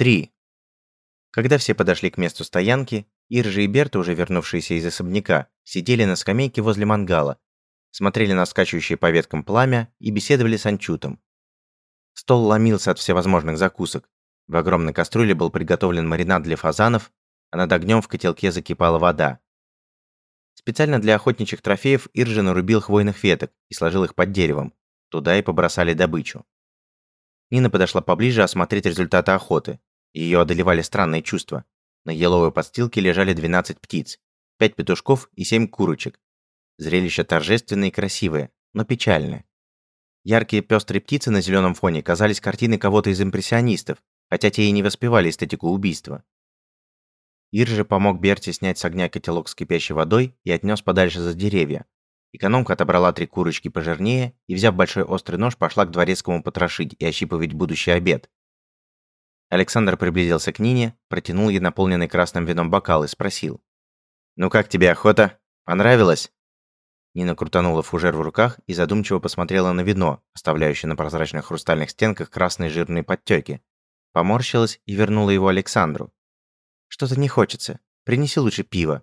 3. Когда все подошли к месту стоянки, Иржи и Берта, уже вернувшиеся из особняка, сидели на скамейке возле мангала, смотрели на скачущее по веткам пламя и беседовали с Анчутом. Стол ломился от всевозможных закусок. В огромной кастрюле был приготовлен маринад для фазанов, а над огнем в котелке закипала вода. Специально для охотничьих трофеев Иржи нарубил хвойных веток и сложил их под деревом. Туда и побросали добычу. Нина подошла поближе осмотреть результаты охоты. Ее одолевали странные чувства. На еловой подстилке лежали 12 птиц, 5 петушков и 7 курочек. Зрелище торжественное и красивое, но печальное. Яркие пестрые птицы на зеленом фоне казались картиной кого-то из импрессионистов, хотя те и не воспевали эстетику убийства. Ир же помог Берте снять с огня котелок с кипящей водой и отнес подальше за деревья. Экономка отобрала три курочки пожирнее и, взяв большой острый нож, пошла к дворецкому потрошить и ощипывать будущий обед. Александр приблизился к Нине, протянул ей наполненный красным вином бокал и спросил. «Ну как тебе охота? Понравилось?» Нина крутанула фужер в руках и задумчиво посмотрела на вино, оставляющее на прозрачных хрустальных стенках красные жирные подтеки. Поморщилась и вернула его Александру. «Что-то не хочется. Принеси лучше пиво».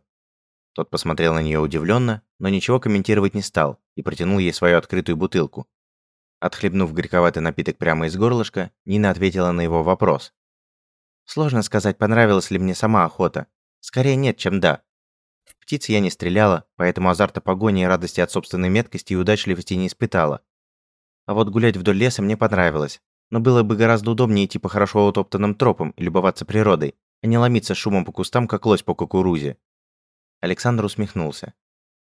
Тот посмотрел на нее удивленно, но ничего комментировать не стал и протянул ей свою открытую бутылку. Отхлебнув горьковатый напиток прямо из горлышка, Нина ответила на его вопрос. «Сложно сказать, понравилась ли мне сама охота. Скорее нет, чем да. Птиц я не стреляла, поэтому азарта погони и радости от собственной меткости и удачливости не испытала. А вот гулять вдоль леса мне понравилось. Но было бы гораздо удобнее идти по хорошо утоптанным тропам и любоваться природой, а не ломиться шумом по кустам, как лось по кукурузе. Александр усмехнулся.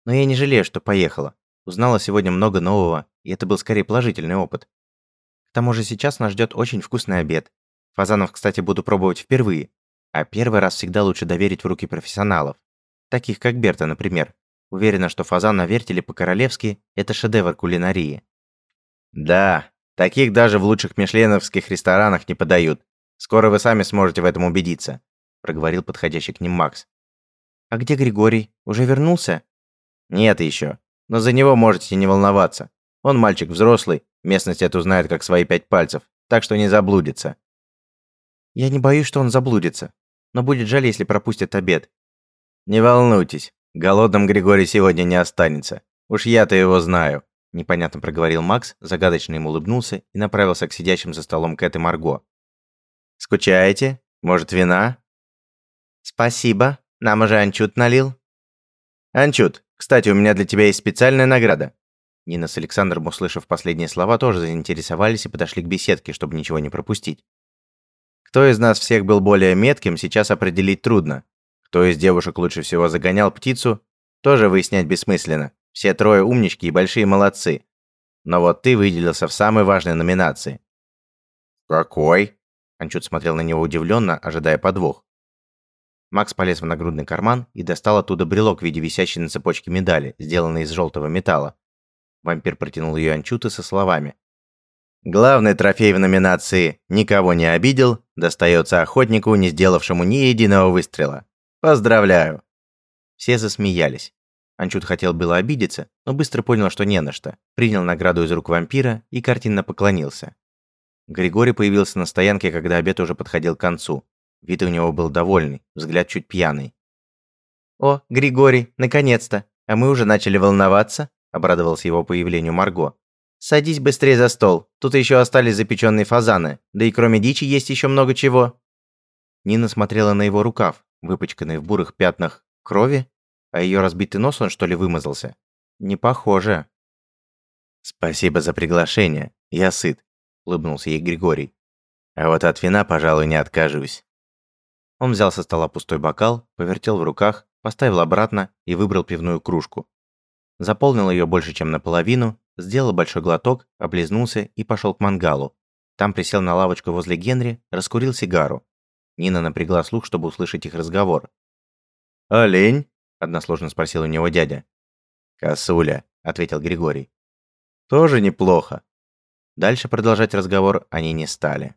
Но я не жалею, что поехала. Узнала сегодня много нового, и это был скорее положительный опыт. К тому же сейчас нас ждет очень вкусный обед. Фазанов, кстати, буду пробовать впервые. А первый раз всегда лучше доверить в руки профессионалов таких как Берта, например. Уверена, что фазан на вертеле по-королевски – это шедевр кулинарии. Да, таких даже в лучших мишленовских ресторанах не подают. Скоро вы сами сможете в этом убедиться, проговорил подходящий к ним Макс. А где Григорий? Уже вернулся? Нет еще. Но за него можете не волноваться. Он мальчик взрослый, местность эту знает как свои пять пальцев, так что не заблудится. Я не боюсь, что он заблудится, но будет жаль, если пропустит обед. «Не волнуйтесь, голодным Григорий сегодня не останется. Уж я-то его знаю», – непонятно проговорил Макс, загадочно ему улыбнулся и направился к сидящим за столом Кэт и Марго. «Скучаете? Может, вина?» «Спасибо. Нам уже Анчут налил». «Анчут, кстати, у меня для тебя есть специальная награда». Нина с Александром, услышав последние слова, тоже заинтересовались и подошли к беседке, чтобы ничего не пропустить. Кто из нас всех был более метким, сейчас определить трудно. Кто из девушек лучше всего загонял птицу, тоже выяснять бессмысленно. Все трое умнички и большие молодцы. Но вот ты выделился в самой важной номинации. Какой? Анчут смотрел на него удивленно, ожидая подвох. Макс полез в нагрудный карман и достал оттуда брелок в виде висящей на цепочке медали, сделанной из желтого металла. Вампир протянул ее Анчуту со словами. Главный трофей в номинации «Никого не обидел» достается охотнику, не сделавшему ни единого выстрела. Поздравляю!» Все засмеялись. Анчут хотел было обидеться, но быстро понял, что не на что. Принял награду из рук вампира и картинно поклонился. Григорий появился на стоянке, когда обед уже подходил к концу. Вид у него был довольный, взгляд чуть пьяный. «О, Григорий, наконец-то! А мы уже начали волноваться», – обрадовался его появлению Марго. «Садись быстрее за стол, тут еще остались запеченные фазаны, да и кроме дичи есть еще много чего». Нина смотрела на его рукав, выпачканный в бурых пятнах крови, а ее разбитый нос он что ли вымазался? Не похоже. Спасибо за приглашение. Я сыт, улыбнулся ей Григорий. А вот от вина, пожалуй, не откажусь. Он взял со стола пустой бокал, повертел в руках, поставил обратно и выбрал пивную кружку. Заполнил ее больше, чем наполовину, сделал большой глоток, облизнулся и пошел к мангалу. Там присел на лавочку возле Генри, раскурил сигару. Нина напрягла слух, чтобы услышать их разговор. «Олень?» – односложно спросил у него дядя. «Косуля», – ответил Григорий. «Тоже неплохо». Дальше продолжать разговор они не стали.